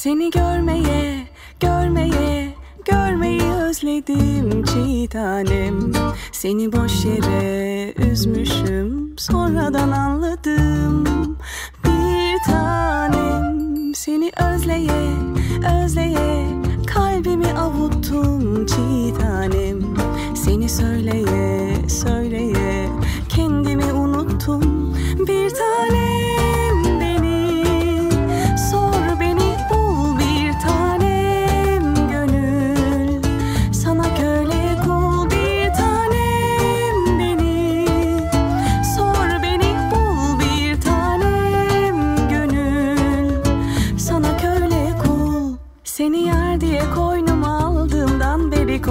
Seni görmeye, görmeye, görmeyi özledim çiğ tanem. Seni boş yere üzmüşüm sonradan anladım. Bir tanem seni özleye, özleye Kalbimi avuttum çiğ tanem. Seni söyleye, söyleye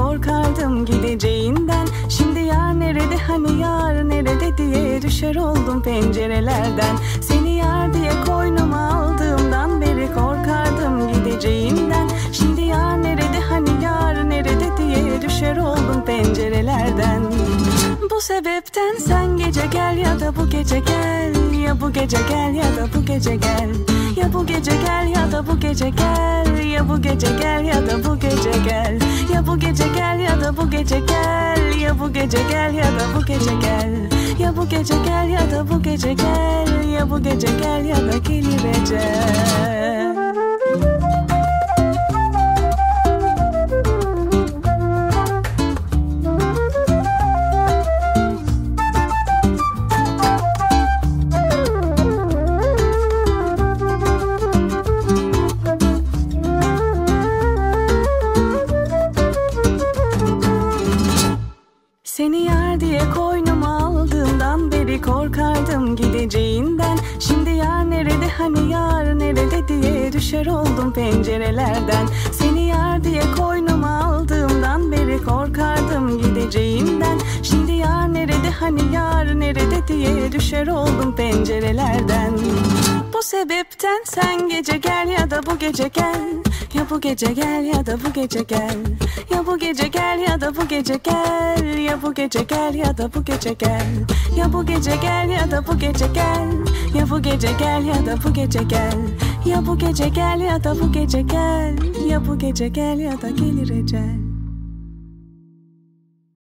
korkardım gideceğinden. Şimdi yar nerede hani yar nerede diye düşer oldum pencerelerden. Seni yar diye koynuma aldığımdan beri korkardım gideceğinden. Şimdi yar nerede hani yar nerede diye düşer oldum pencerelerden. Bu sebepten sen gece gel ya da bu gece gel. Ya bu gece gel ya da bu gece gel. Ya bu gece gel ya da bu gece gel. Ya bu gece gel ya da bu gece gel bu gece gel ya da bu gece gel. Ya bu gece gel ya da bu gece gel. Ya bu gece gel ya da bu gece gel. Ya bu gece gel ya da gelir ecel korkardım gideceğinden. Şimdi yar nerede hani yar nerede diye düşer oldum pencerelerden. Seni yar diye koynuma aldığımdan beri korkardım gideceğinden. Şimdi yar nerede hani yar nerede diye düşer oldum pencerelerden. Bu sebepten sen gece gel ya da bu gece gel Ya bu gece gel ya da bu gece gel Ya bu gece gel ya da bu gece gel Ya bu gece gel ya da bu gece gel Ya bu gece gel ya da bu gece gel Ya bu gece gel ya da bu gece gel Ya bu gece gel ya da bu gece gel Ya bu gece gel ya da gelir ecel